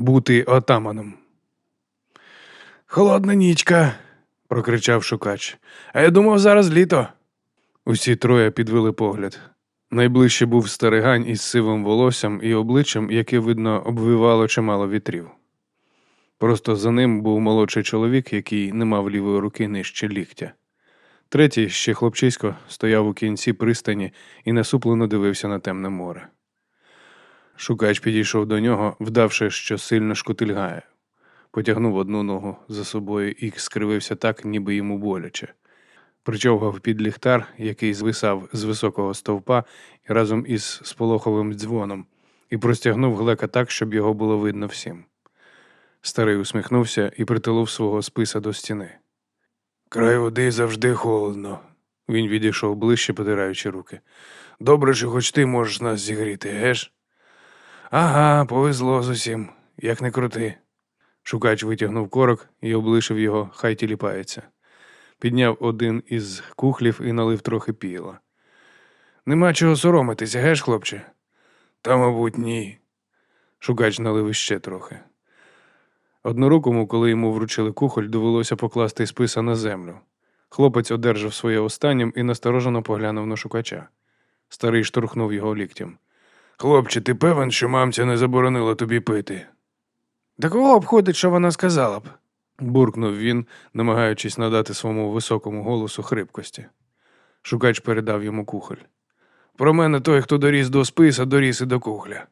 бути отаманом. Холодна нічка, прокричав шукач. А я думав, зараз літо. Усі троє підвели погляд. Найближче був старигань із сивим волоссям і обличчям, яке, видно, обвивало чимало вітрів. Просто за ним був молодший чоловік, який не мав лівої руки нижче ліктя. Третій, ще хлопчисько, стояв у кінці пристані і насуплено дивився на темне море. Шукач підійшов до нього, вдавши, що сильно шкутильгає. Потягнув одну ногу за собою і скривився так, ніби йому боляче. Причовгав під ліхтар, який звисав з високого стовпа разом із сполоховим дзвоном, і простягнув глека так, щоб його було видно всім. Старий усміхнувся і притулив свого списа до стіни. Край води завжди холодно. Він відійшов ближче, потираючи руки. Добре, що хоч ти можеш нас зігріти, геш? Ага, повезло з усім, як не крути. Шукач витягнув корок і облишив його, хай тіліпається. Підняв один із кухлів і налив трохи піла. Нема чого соромитися, геш, хлопче? Та, мабуть, ні. Шукач налив іще трохи. Однорукому, коли йому вручили кухоль, довелося покласти списа на землю. Хлопець одержав своє останнім і насторожено поглянув на шукача. Старий штурхнув його ліктем. Хлопче, ти певен, що мамця не заборонила тобі пити? Да кого обходить, що вона сказала б? буркнув він, намагаючись надати своєму високому голосу хрипкості. Шукач передав йому кухоль. Про мене той, хто доріс до списа, доріс і до кухля.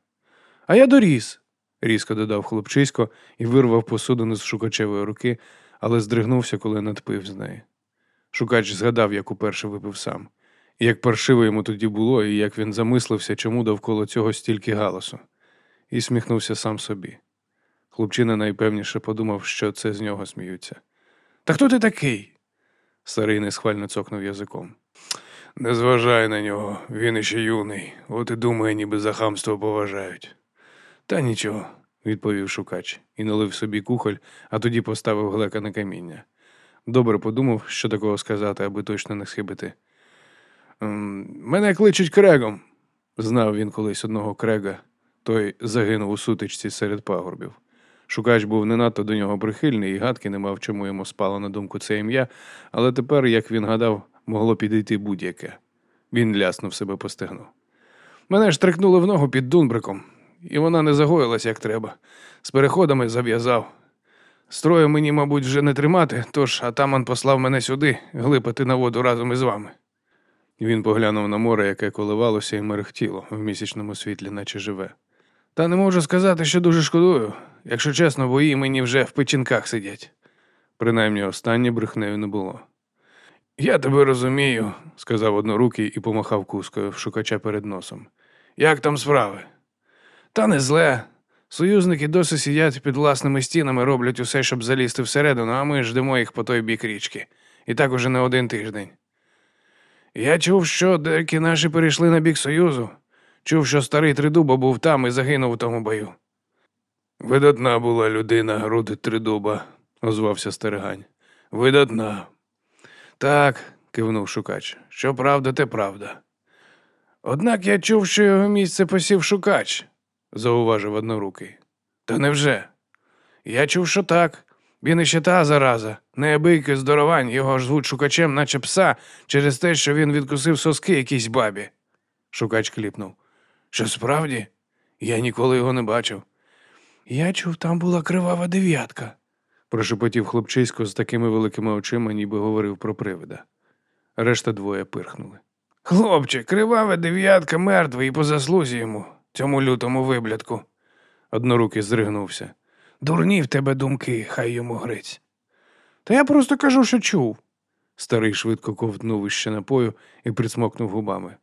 А я доріс, різко додав хлопчисько і вирвав посудину з шукачевої руки, але здригнувся, коли надпив з неї. Шукач згадав, як уперше випив сам, як паршиво йому тоді було, і як він замислився, чому довкола цього стільки галасу, і сміхнувся сам собі. Хлопчина найпевніше подумав, що це з нього сміються. Та хто ти такий? Старий несхвально цокнув язиком. Не зважай на нього, він іще юний, от і думає, ніби за хамство поважають. Та нічого, відповів шукач і налив собі кухоль, а тоді поставив глека на каміння. Добре подумав, що такого сказати, аби точно не схибити. «М, Мене кличуть крегом, знав він колись одного крега. Той загинув у сутичці серед пагорбів. Шукач був не надто до нього прихильний і гадки не мав, чому йому спало на думку це ім'я, але тепер, як він гадав, могло підійти будь-яке. Він ляснув себе по стегну. Мене ж трикнули в ногу під дунбриком, і вона не загоїлась як треба. З переходами зав'язав. Строю мені, мабуть, вже не тримати, тож атаман послав мене сюди глипати на воду разом із вами. Він поглянув на море, яке коливалося і мерехтіло в місячному світлі, наче живе. Та не можу сказати, що дуже шкодую. Якщо чесно, бої мені вже в печінках сидять. Принаймні останнє брехнею не було. Я тебе розумію, сказав однорукий і помахав кускою шукача перед носом. Як там справи? Та не зле. Союзники досі сидять під власними стінами, роблять усе, щоб залізти всередину, а ми ждемо їх по той бік річки. І так уже не один тиждень. Я чув, що деякі наші перейшли на бік Союзу. Чув, що старий Тридуба був там і загинув у тому бою. Видатна була людина, груди Тридуба, озвався Стерегань. Видатна. Так, кивнув шукач. Що правда, те правда. Однак я чув, що його місце посів шукач, зауважив однорукий. Та невже? Я чув, що так. Він іще та зараза, неабийки здоровань, його ж звуть шукачем, наче пса, через те, що він відкусив соски якійсь бабі. Шукач кліпнув. Що справді? Я ніколи його не бачив. Я чув, там була кривава дев'ятка, прошепотів хлопчисько з такими великими очима, ніби говорив про привида. Решта двоє пирхнули. Хлопче, кривава дев'ятка мертвий і по заслузі йому, цьому лютому виблядку. Однорукий зригнувся. Дурні в тебе думки, хай йому грець. Та я просто кажу, що чув. Старий швидко ковтнув іще напою і присмокнув губами.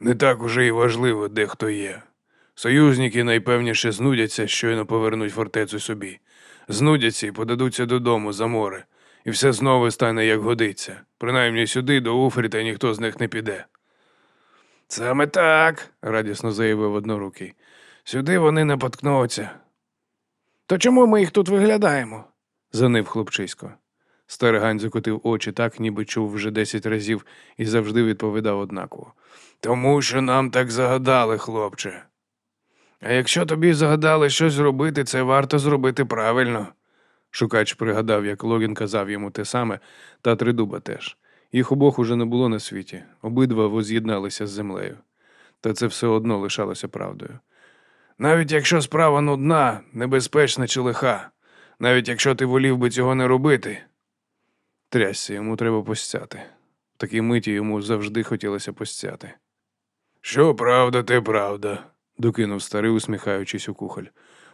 Не так уже і важливо, де хто є. Союзники найпевніше знудяться, щойно повернуть фортецю собі. Знудяться і подадуться додому за море, і все знову стане як годиться. Принаймні сюди, до Уфріта, ніхто з них не піде. Саме так, радісно заявив однорукий. Сюди вони не поткнуться. То чому ми їх тут виглядаємо? занив хлопчисько. Старигань закотив очі так, ніби чув вже десять разів і завжди відповідав однаково. Тому що нам так загадали, хлопче. А якщо тобі загадали щось зробити, це варто зробити правильно. Шукач пригадав, як Логін казав йому те саме, та тридуба теж. Їх обох уже не було на світі, обидва воз'єдналися з землею. Та це все одно лишалося правдою. Навіть якщо справа нудна, небезпечна чи лиха, навіть якщо ти волів би цього не робити, трясся, йому треба постяти. В такій миті йому завжди хотілося постяти. Що правда, те правда, докинув старий, усміхаючись у кухоль.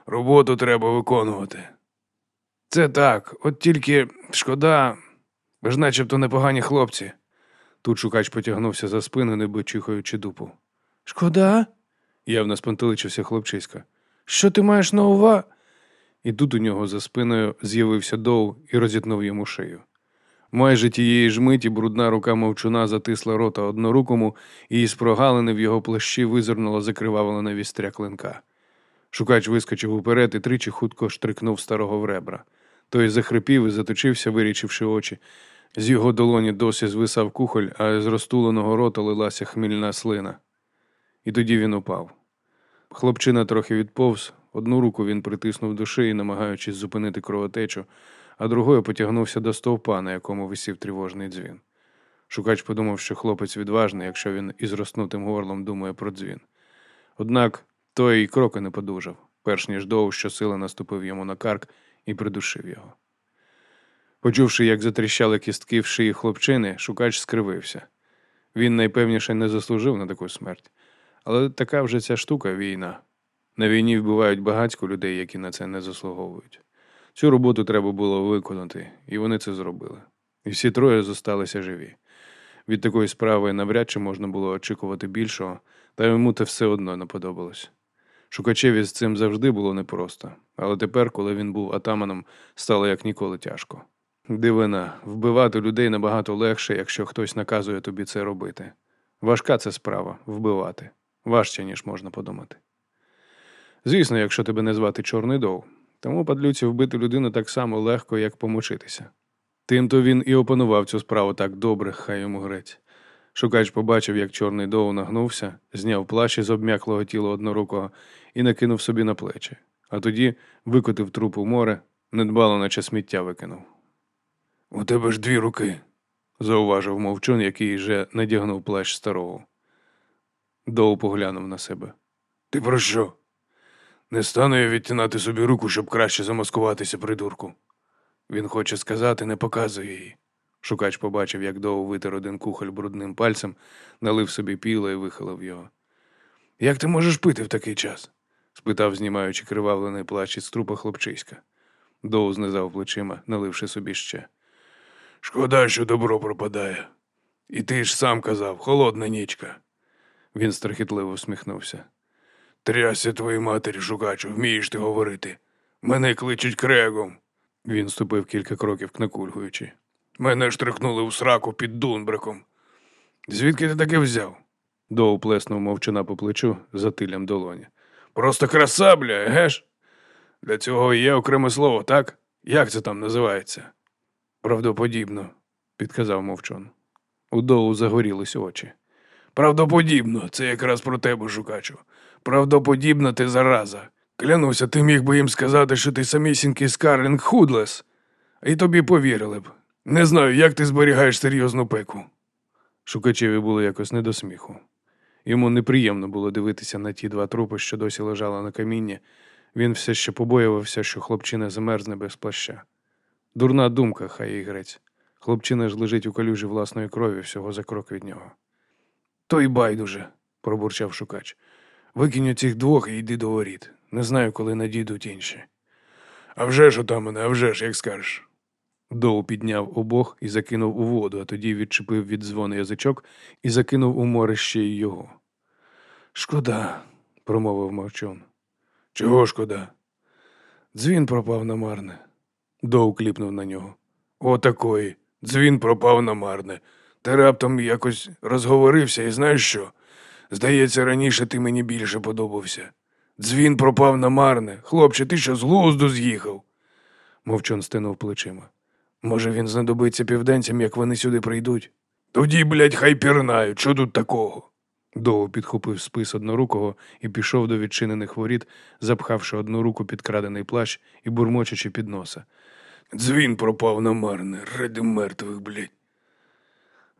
Роботу треба виконувати. Це так, от тільки шкода, ви ж начебто непогані хлопці. Тут шукач потягнувся за спину, ніби чихаючи дупу. Шкода? Явно спантеличився хлопчиська. Що ти маєш на увазі? І тут у нього за спиною з'явився Доу і розітнув йому шию. Майже тієї ж миті брудна рука мовчуна затисла рота однорукому, і із прогалини в його плащі визирнула закривавлена вістря клинка. Шукач вискочив уперед і тричі хутко штрикнув старого в ребра. Той захрипів і заточився, вирічивши очі. З його долоні досі звисав кухоль, а з розтуленого рота лилася хмільна слина. І тоді він упав. Хлопчина трохи відповз, одну руку він притиснув до шиї, намагаючись зупинити кровотечу, а другою потягнувся до стовпа, на якому висів тривожний дзвін. Шукач подумав, що хлопець відважний, якщо він із роснутим горлом думає про дзвін. Однак той і кроки не подужав, перш ніж Доу щосили наступив йому на карк і придушив його. Почувши, як затріщали кістки в шиї хлопчини, шукач скривився. Він найпевніше не заслужив на таку смерть. Але така вже ця штука війна. На війні вбивають багатько людей, які на це не заслуговують. Цю роботу треба було виконати, і вони це зробили. І всі троє зосталися живі. Від такої справи навряд чи можна було очікувати більшого, та йому те все одно не подобалось. Шукачеві з цим завжди було непросто, але тепер, коли він був атаманом, стало як ніколи тяжко. Дивина, вбивати людей набагато легше, якщо хтось наказує тобі це робити. Важка це справа вбивати, важче, ніж можна подумати. Звісно, якщо тебе не звати Чорний Дов, тому падлюці вбити людину так само легко, як помочитися. Тимто він і опанував цю справу так добре, хай йому грець. Шукач побачив, як чорний доу нагнувся, зняв плащ із обм'яклого тіла однорукого і накинув собі на плечі, а тоді викотив труп у море, недбало, наче сміття викинув. У тебе ж дві руки, зауважив мовчун, який вже надягнув плащ старого. Доу поглянув на себе. Ти про що? Не стану я відтинати собі руку, щоб краще замаскуватися, придурку. Він хоче сказати, не показує її. Шукач побачив, як Доу витер один кухоль брудним пальцем, налив собі піла і вихилив його. Як ти можеш пити в такий час? спитав, знімаючи кривавлений плащ із трупа хлопчиська. Доу знизав плечима, наливши собі ще. Шкода, що добро пропадає. І ти ж сам казав, холодна нічка. Він страхітливо усміхнувся. Трясся твоїй матері, шукачу, вмієш ти говорити. Мене кличуть крегом. Він ступив кілька кроків, накульгуючи. Мене штрихнули у сраку під Дунбриком. Звідки ти таке взяв? Доу плеснув мовчана по плечу затиллям долоні. Просто краса, бля, еге ж? Для цього є окреме слово, так? Як це там називається? Правдоподібно, підказав Мовчун. У Доу загорілись очі. Правдоподібно, це якраз про тебе, шукачу. Правдоподібно ти зараза. Клянуся, ти міг би їм сказати, що ти самісінький Скарлінг Худлес, і тобі повірили б. Не знаю, як ти зберігаєш серйозну пеку. Шукачеві було якось не до сміху. Йому неприємно було дивитися на ті два трупи, що досі лежали на камінні. Він все ще побоювався, що хлопчина замерзне без плаща. Дурна думка, хай і грець. Хлопчина ж лежить у калюжі власної крові всього за крок від нього. То й байдуже, пробурчав шукач. Викинь цих двох і йди до воріт. Не знаю, коли надійдуть інші. А вже ж отамане, а вже ж, як скажеш. Доу підняв обох і закинув у воду, а тоді відчепив від дзвону язичок і закинув у море ще й його. Шкода, промовив мовчун. Чого шкода? Дзвін пропав намарне. Доу кліпнув на нього. Отакої. Дзвін пропав намарне. Ти раптом якось розговорився і знаєш що? Здається, раніше ти мені більше подобався. Дзвін пропав намарне. Хлопче, ти що з глузду з'їхав? Мовчон стинув плечима. Може, він знадобиться південцям, як вони сюди прийдуть? Тоді, блядь, хай пірнають, що тут такого? Доу підхопив спис однорукого і пішов до відчинених воріт, запхавши одну руку під крадений плащ і бурмочучи під носа. Дзвін пропав намарне, ради мертвих, блядь.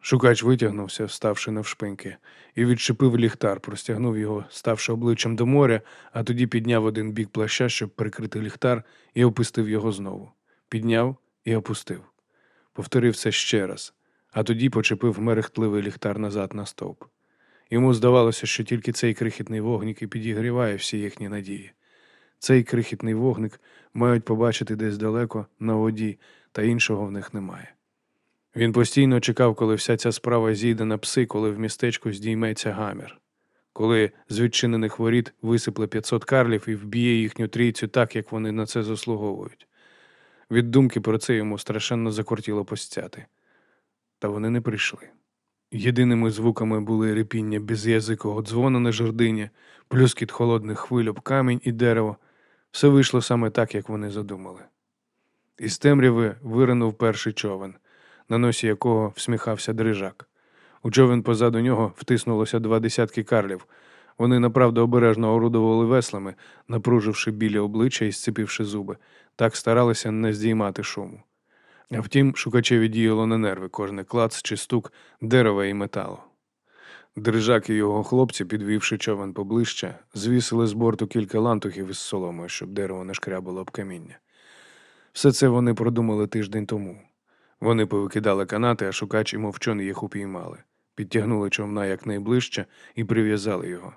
Шукач витягнувся, вставши навшпиньки, і відчепив ліхтар, простягнув його, ставши обличчям до моря, а тоді підняв один бік плаща, щоб прикрити ліхтар, і опустив його знову. Підняв і опустив. Повторив це ще раз, а тоді почепив мерехтливий ліхтар назад на стовп. Йому здавалося, що тільки цей крихітний вогник і підігріває всі їхні надії. Цей крихітний вогник мають побачити десь далеко на воді, та іншого в них немає. Він постійно чекав, коли вся ця справа зійде на пси, коли в містечку здійметься гамір, коли з відчинених воріт висипле 500 карлів і вб'є їхню трійцю так, як вони на це заслуговують. Від думки про це йому страшенно закортіло постяти. Та вони не прийшли. Єдиними звуками були репіння без'язикого дзвону на жердині, плюскіт холодних хвиль об камінь і дерево. Все вийшло саме так, як вони задумали. Із темряви виринув перший човен, на носі якого всміхався дрижак. У човен позаду нього втиснулося два десятки карлів. Вони направду обережно орудували веслами, напруживши білі обличчя і сцепивши зуби, так старалися не здіймати шуму. А втім, шукачеві діяло на нерви кожний клац чи стук дерева і металу. Дрижак і його хлопці, підвівши човен поближче, звісили з борту кілька лантухів із соломою, щоб дерево не шкрябало об каміння. Все це вони продумали тиждень тому. Вони повикидали канати, а шукач і мовчон їх упіймали, підтягнули човна якнайближче і прив'язали його.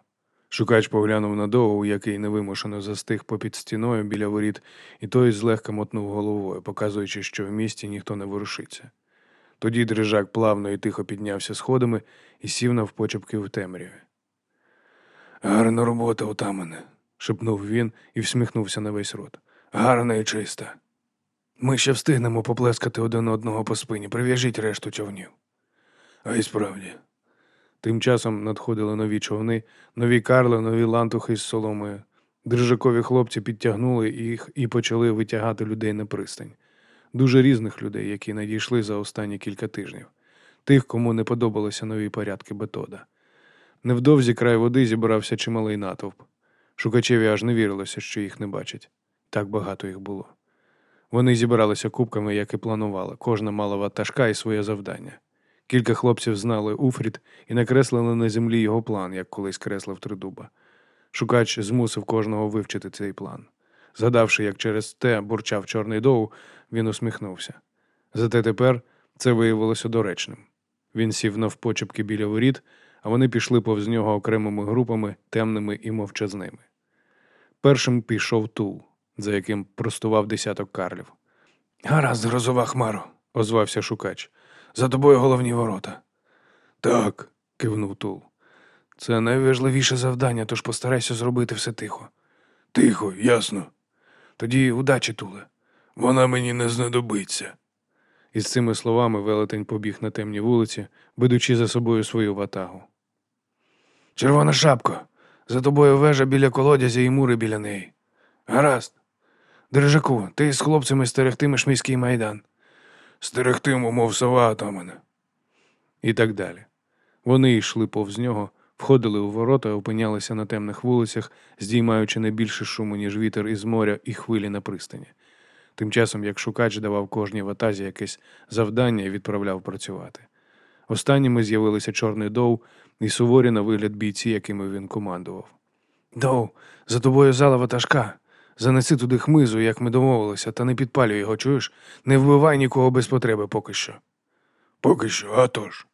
Шукач поглянув на Доу, який невимушено застиг попід стіною біля воріт, і той злегка мотнув головою, показуючи, що в місті ніхто не ворушиться. Тоді дрижак плавно і тихо піднявся сходами і сів навпочепки в темряві. Гарна робота, отамане, шепнув він і всміхнувся на весь рот. Гарна і чиста. Ми ще встигнемо поплескати один одного по спині, прив'яжіть решту човнів. А й справді. Тим часом надходили нові човни, нові карли, нові лантухи з соломою. Дрижакові хлопці підтягнули їх і почали витягати людей на пристань. Дуже різних людей, які надійшли за останні кілька тижнів, тих, кому не подобалися нові порядки Бетода. Невдовзі край води зібрався чималий натовп. Шукачеві аж не вірилося, що їх не бачать. Так багато їх було. Вони зібралися кубками, як і планували. Кожна мала ватажка і своє завдання. Кілька хлопців знали Уфрід і накреслили на землі його план, як колись креслив тридуба. Шукач змусив кожного вивчити цей план. Згадавши, як через те бурчав чорний доу, він усміхнувся. Зате тепер це виявилося доречним. Він сів навпочепки біля воріт, а вони пішли повз нього окремими групами, темними і мовчазними. Першим пішов тул, за яким простував десяток карлів. Гаразд, грозова хмаро, озвався шукач. За тобою головні ворота. Так, кивнув Тул. Це найважливіше завдання, тож постарайся зробити все тихо. Тихо, ясно. Тоді удачі, Туле. Вона мені не знадобиться. Із цими словами велетень побіг на темні вулиці, ведучи за собою свою ватагу. Червона шапко, за тобою вежа біля колодязя і мури біля неї. Гаразд. Держаку, ти з хлопцями стерегтимеш міський майдан. Стерегтиму, мов сова атамане. І так далі. Вони йшли повз нього, входили у ворота, опинялися на темних вулицях, здіймаючи не більше шуму, ніж вітер із моря і хвилі на пристані. Тим часом, як шукач давав кожній ватазі якесь завдання і відправляв працювати. Останніми з'явилися Чорний Доу і суворі на вигляд бійці, якими він командував. Доу, за тобою зала ватажка. Занеси туди хмизу, як ми домовилися, та не підпалюй його, чуєш? Не вбивай нікого без потреби поки що. Поки що, а тож.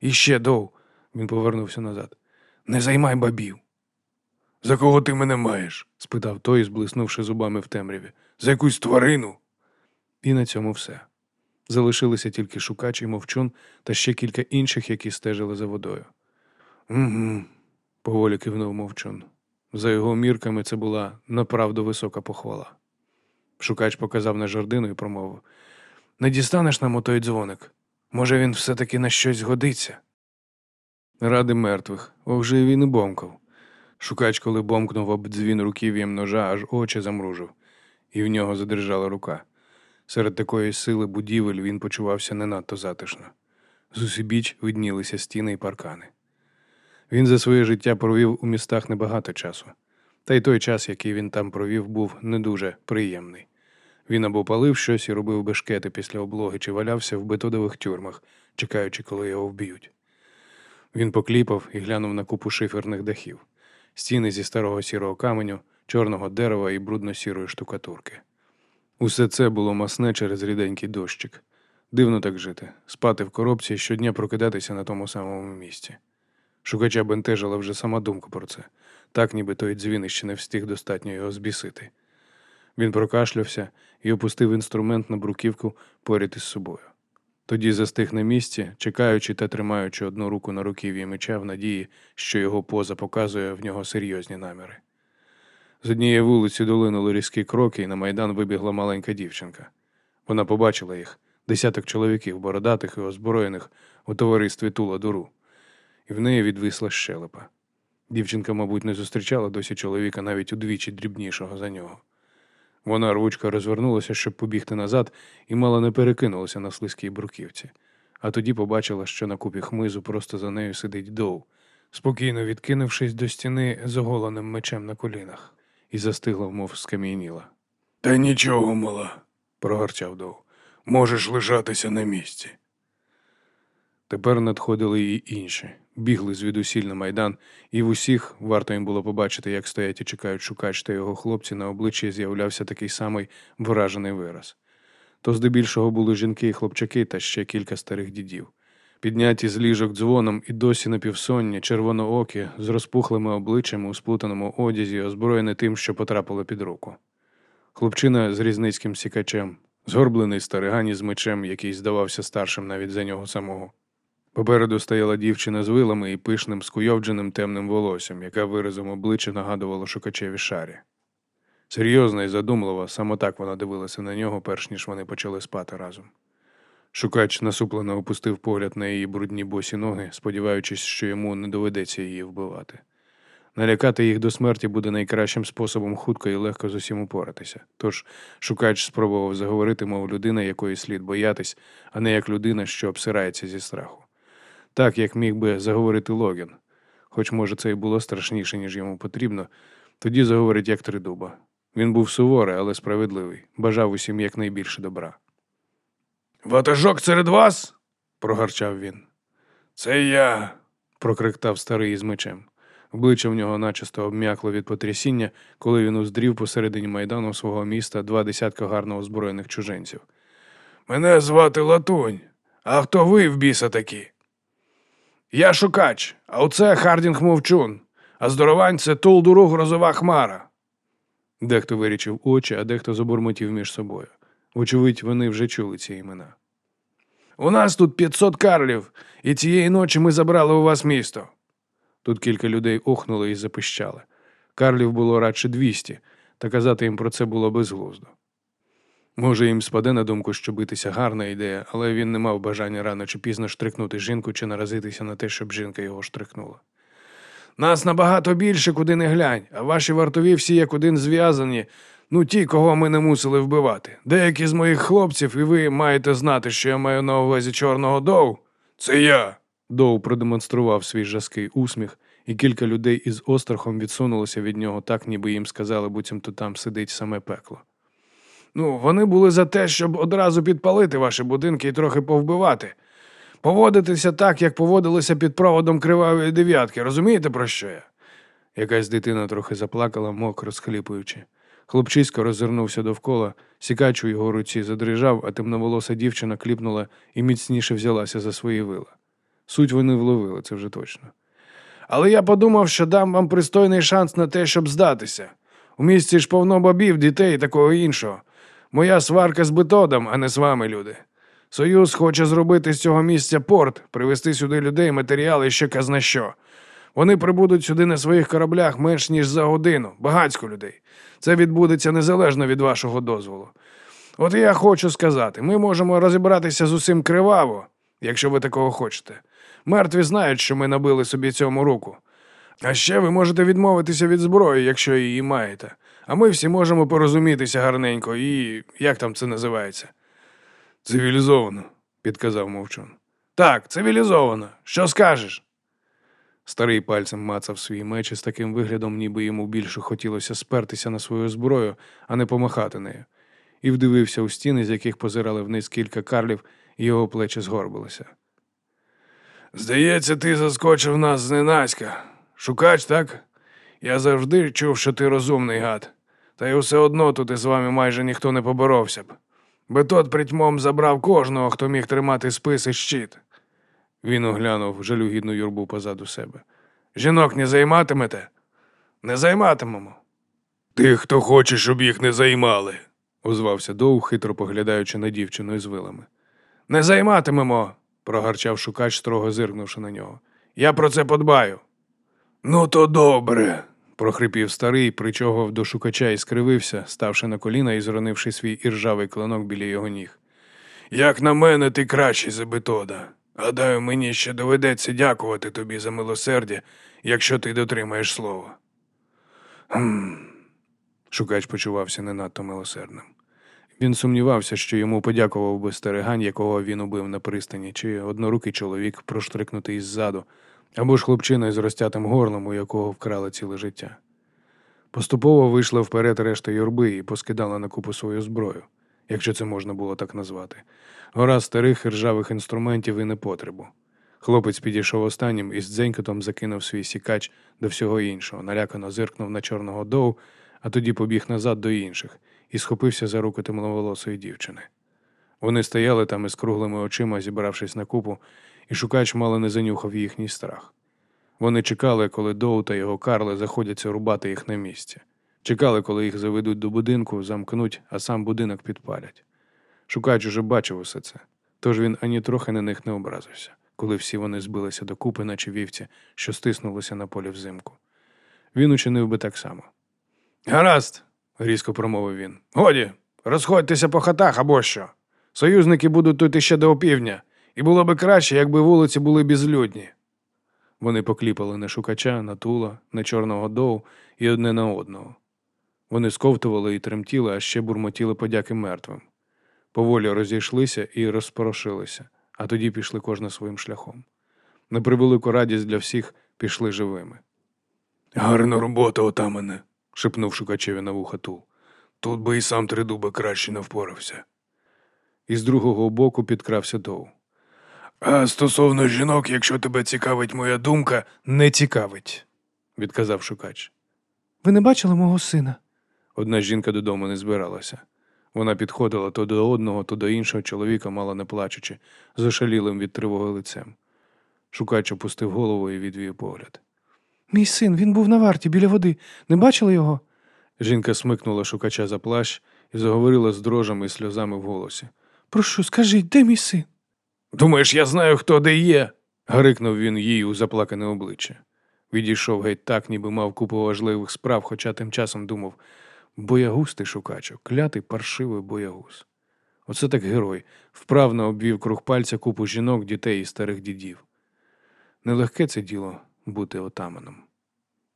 І ще, Доу, він повернувся назад. Не займай бабів. За кого ти мене маєш? спитав той, зблиснувши зубами в темряві. За якусь тварину. І на цьому все. Залишилися тільки шукач і мовчун та ще кілька інших, які стежили за водою. Угу, поволі кивнув мовчун. За його мірками, це була направду висока похвала. Шукач показав на жардину і промовив Не дістанеш нам отой дзвоник? Може, він все-таки на щось згодиться? Ради мертвих, ох же він і бомкав. Шукач, коли бомкнув об дзвін руків'ям ножа, аж очі замружив, і в нього задержала рука. Серед такої сили будівель він почувався не надто затишно. З усібіч виднілися стіни й паркани. Він за своє життя провів у містах небагато часу, та й той час, який він там провів, був не дуже приємний. Він або палив щось і робив бешкети після облоги, чи валявся в бетодових тюрмах, чекаючи, коли його вб'ють. Він покліпав і глянув на купу шиферних дахів, стіни зі старого сірого каменю, чорного дерева і брудно-сірої штукатурки. Усе це було масне через ріденький дощик. Дивно так жити, спати в коробці і щодня прокидатися на тому самому місці. Шукача бентежила вже сама думка про це, так ніби той дзвін іще не встиг достатньо його збісити. Він прокашлявся і опустив інструмент на бруківку поряд із собою. Тоді застиг на місці, чекаючи та тримаючи одну руку на руків'ї меча в надії, що його поза показує в нього серйозні наміри. З однієї вулиці долинули різкі кроки, і на майдан вибігла маленька дівчинка. Вона побачила їх десяток чоловіків, бородатих і озброєних у товаристві Тула Дуру, і в неї відвисла щелепа. Дівчинка, мабуть, не зустрічала досі чоловіка навіть удвічі дрібнішого за нього. Вона рвучко розвернулася, щоб побігти назад, і мало не перекинулася на слизькій бруківці, а тоді побачила, що на купі хмизу просто за нею сидить доу, спокійно відкинувшись до стіни з оголеним мечем на колінах, і застигла, мов скам'яніла. Та нічого, мала, Прогорчав доу. можеш лишатися на місці. Тепер надходили і інші, бігли звідусіль на майдан, і в усіх варто їм було побачити, як стоять і чекають шукач та його хлопці, на обличчі з'являвся такий самий вражений вираз. То здебільшого були жінки і хлопчаки та ще кілька старих дідів. Підняті з ліжок дзвоном і досі напівсонні, червоноокі, з розпухлими обличчями у сплутаному одязі, озброєні тим, що потрапило під руку. Хлопчина з різницьким сікачем, згорблений старигані з мечем, який здавався старшим навіть за нього самого. Попереду стояла дівчина з вилами і пишним, скуйовдженим темним волоссям, яка виразом обличчя нагадувала шукачеві шарі. Серйозна і задумлива, саме так вона дивилася на нього, перш ніж вони почали спати разом. Шукач насуплено опустив погляд на її брудні босі ноги, сподіваючись, що йому не доведеться її вбивати. Налякати їх до смерті буде найкращим способом хутко і легко з усім упоратися. Тож шукач спробував заговорити, мов людина, якої слід боятись, а не як людина, що обсирається зі страху. Так, як міг би заговорити Логін. Хоч, може, це і було страшніше, ніж йому потрібно, тоді заговорить як тридуба. Він був суворий, але справедливий, бажав усім якнайбільше добра. Ватажок серед вас? Прогарчав він. Це я. прокриктав старий із мечем. Обличчя в нього начисто обм'якло від потрясіння, коли він уздрів посередині майдану свого міста два десятка гарно озброєних чужинців. Мене звати Латунь. А хто ви в біса такі? Я шукач, а оце Хардінг Мовчун, а здоровань це Тул Дуру Грозова Хмара. Дехто вирічив очі, а дехто забурмотів між собою. Вочевидь, вони вже чули ці імена. У нас тут 500 карлів, і цієї ночі ми забрали у вас місто. Тут кілька людей охнули і запищали. Карлів було радше 200, та казати їм про це було безглуздо. Може, їм спаде на думку, що битися гарна ідея, але він не мав бажання рано чи пізно штрикнути жінку чи наразитися на те, щоб жінка його штрикнула. Нас набагато більше, куди не глянь, а ваші вартові всі як один зв'язані. Ну, ті, кого ми не мусили вбивати. Деякі з моїх хлопців, і ви маєте знати, що я маю на увазі чорного доу. Це я. Доу продемонстрував свій жаский усміх, і кілька людей із острахом відсунулося від нього так, ніби їм сказали, буцімто там сидить саме пекло. Ну, вони були за те, щоб одразу підпалити ваші будинки і трохи повбивати. Поводитися так, як поводилися під проводом кривавої дев'ятки. Розумієте, про що я? Якась дитина трохи заплакала, мокро схліпуючи. Хлопчисько роззирнувся довкола, сікач у його руці задрижав, а темноволоса дівчина кліпнула і міцніше взялася за свої вила. Суть вони вловили, це вже точно. Але я подумав, що дам вам пристойний шанс на те, щоб здатися. У місті ж повно бабів, дітей і такого іншого. Моя сварка з бетодом, а не з вами, люди. Союз хоче зробити з цього місця порт, привезти сюди людей, матеріали ще казна що. Вони прибудуть сюди на своїх кораблях менш ніж за годину, багацько людей. Це відбудеться незалежно від вашого дозволу. От я хочу сказати, ми можемо розібратися з усім криваво, якщо ви такого хочете. Мертві знають, що ми набили собі цьому руку. А ще ви можете відмовитися від зброї, якщо її маєте. А ми всі можемо порозумітися гарненько і як там це називається? Цивілізовано, підказав мовчун. Так, цивілізовано. Що скажеш? Старий пальцем мацав свій меч із таким виглядом, ніби йому більше хотілося спертися на свою зброю, а не помахати нею, і вдивився у стіни, з яких позирали вниз кілька карлів, і його плечі згорбилися. Здається, ти заскочив нас зненацька. Шукач, так? Я завжди чув, що ти розумний гад. Та й усе одно тут із вами майже ніхто не поборовся б. Бетот притьмом забрав кожного, хто міг тримати спис і щит. Він оглянув жалюгідну юрбу позаду себе. Жінок не займатимете? Не займатимемо. Тих, хто хоче, щоб їх не займали, озвався Доу, хитро поглядаючи на дівчину із вилами. Не займатимемо, прогарчав шукач, строго зиркнувши на нього. я про це подбаю. Ну, то добре, прохрипів старий, причогов до шукача і скривився, ставши на коліна і зронивши свій іржавий клинок біля його ніг. Як на мене, ти кращий за Бетода. Гадаю, мені ще доведеться дякувати тобі за милосердя, якщо ти дотримаєш слова. Хм. Шукач почувався не надто милосердним. Він сумнівався, що йому подякував би стерегань, якого він убив на пристані, чи однорукий чоловік, проштрикнутий ззаду, або ж хлопчина із розтятим горлом, у якого вкрали ціле життя. Поступово вийшла вперед решта юрби і поскидала на купу свою зброю, якщо це можна було так назвати. Гора старих ржавих інструментів і непотребу. Хлопець підійшов останнім і з дзенькотом закинув свій сікач до всього іншого, налякано зиркнув на чорного доу, а тоді побіг назад до інших і схопився за руку темноволосої дівчини. Вони стояли там із круглими очима, зібравшись на купу, і шукач мало не занюхав їхній страх. Вони чекали, коли Доу та його Карли заходяться рубати їх на місці. Чекали, коли їх заведуть до будинку, замкнуть, а сам будинок підпалять. Шукач уже бачив усе це, тож він ані трохи на них не образився, коли всі вони збилися докупи, наче вівці, що стиснулися на полі взимку. Він учинив би так само. Гаразд, різко промовив він. годі, розходьтеся по хатах або що. Союзники будуть тут іще до опівдня, і було би краще, якби вулиці були безлюдні. Вони покліпали на шукача, на тула, на чорного доу і одне на одного. Вони сковтували і тремтіли, а ще бурмотіли подяки мертвим. Поволі розійшлися і розпорошилися, а тоді пішли кожна своїм шляхом. На превелику радість для всіх пішли живими. Гарна робота, отамане, шепнув шукачеві на вуха тул. Тут би і сам тридуба краще не впорався. І з другого боку підкрався доу. А стосовно жінок, якщо тебе цікавить моя думка, Не цікавить, відказав шукач. Ви не бачили мого сина? Одна жінка додому не збиралася. Вона підходила то до одного, то до іншого чоловіка, мало не плачучи, з ошалілим від тривоги лицем. Шукач опустив голову і відвів погляд. Мій син, він був на варті біля води. Не бачили його? Жінка смикнула шукача за плащ і заговорила з дрожами і сльозами в голосі. Прошу, скажіть, де мій син? Думаєш, я знаю, хто де є. Гарикнув він їй у заплакане обличчя. Відійшов геть так, ніби мав купу важливих справ, хоча тим часом думав боягуз ти шукачок, клятий паршивий боягуз. Оце так герой, вправно обвів круг пальця купу жінок, дітей і старих дідів. Нелегке це діло бути отаманом.